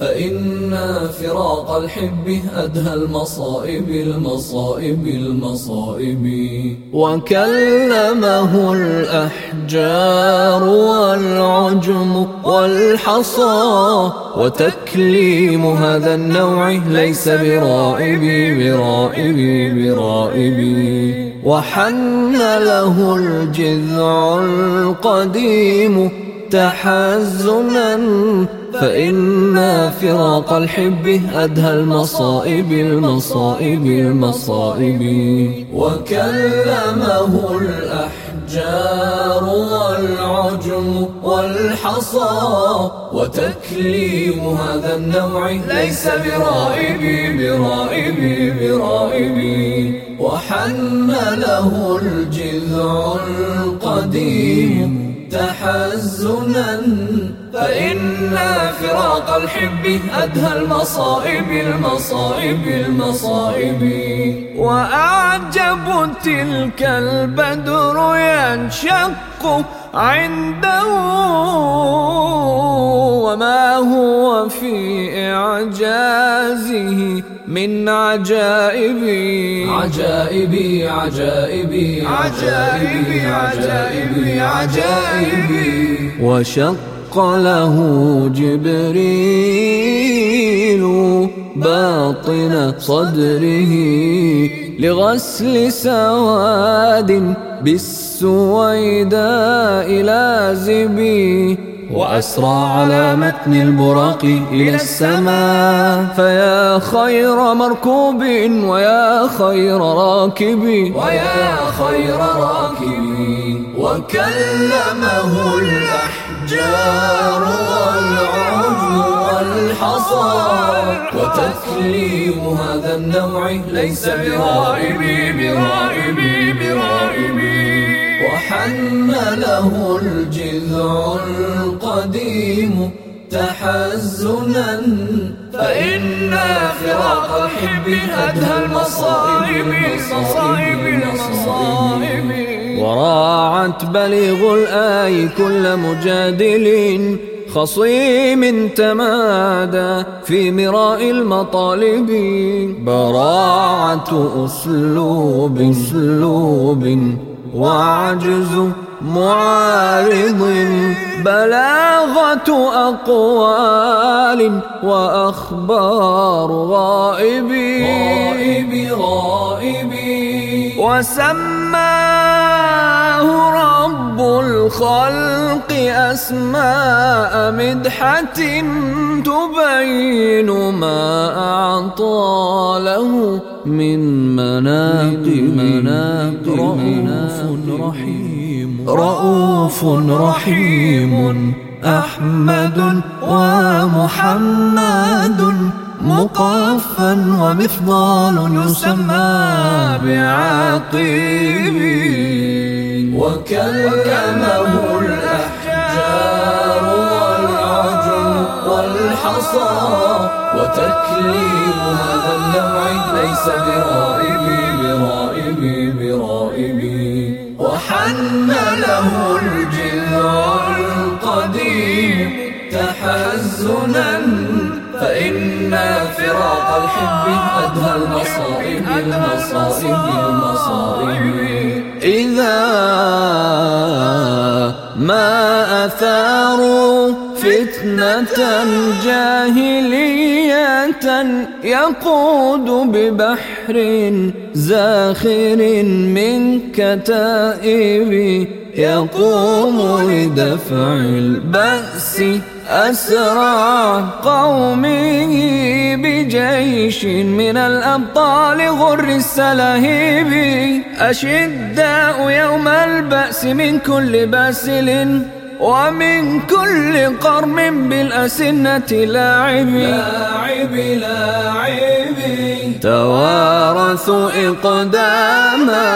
فإن فراق الحب أدهى المصائب المصائب المصائب. وكلمه الأحجار والعجم والحصى وتكليم هذا النوع ليس برائب برائب برائب. وحن له الجذع القديم تحزنا فإن فراق الحب أدهى المصائب المصائب المصائب. وكلمه الأحجار والعجم والحصى وتكليم هذا النوع ليس برائب برائب برائب. وحن له الجذع القديم. تحزنا فإن فراق الحب أدهى المصائب المصائب المصائب. وأعجب تلك البدر ينشق عنده وما هو في إعجازه من عجائب. عجائب عجائب عجائب عجائب عجائب وشق له جبريل باطن صدره لغسل سواد بالسويداء لازبي. وأسرى على متن البراق إلى السماء. فيا خير مركوب ويا خير راكب. ويا خير راكب وكلمه الأحجار والعجم والحصى وتكليم هذا النوع ليس برائب برائب برائب وحن له الجذع القديم تحزنا فإن فراق الحب أدهى المصائب المصائب المصائب. وراعت بليغ الآي كل مجادل خصيم تمادى في مراء المطالب. براعة أسلوب أسلوب وعجز معارض بلاغة أقوال وأخبار غائب. غائب غائب. وسماه رب الخلق أسماء مدحة تبين ما أعطى له. من مناقب مناقب رؤوف رحيم. رؤوف رحيم. أحمد ومحمد مقفا ومفضال يسمى بعقيب وكلمه والحصى وتكليم هذا النوع ليس برائب برائب برائب وحن له الجذع القديم تحزنا فإن فراق الحب أدهى المصائب المصائب المصائب. إذا ما أثاروا فتنة جاهلية يقود ببحر زاخر من كتائب يقوم لدفع البأس أسرع قومه بجيش من الأبطال غر السلاهيب أشداء يوم البأس من كل باسل ومن كل قرم بالأسنة لاعب لاعب لاعب. توارثوا إقداما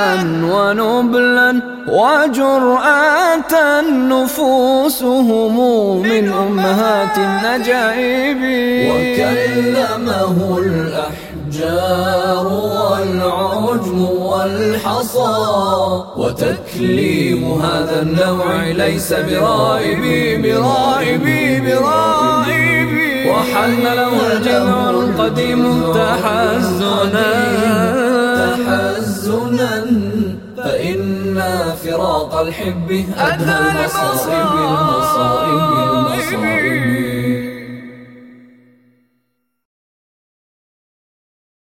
ونبلا وجرأة نفوسهم من أمهات النجائب. وكلمه الأحجار والعجم. والحصى وتكليم هذا النوع ليس برائب برائب برائب وحمله الجمع القديم تحزنا. تحزنا. فإن فراق الحب أدنى المصائب المصائب المصائب.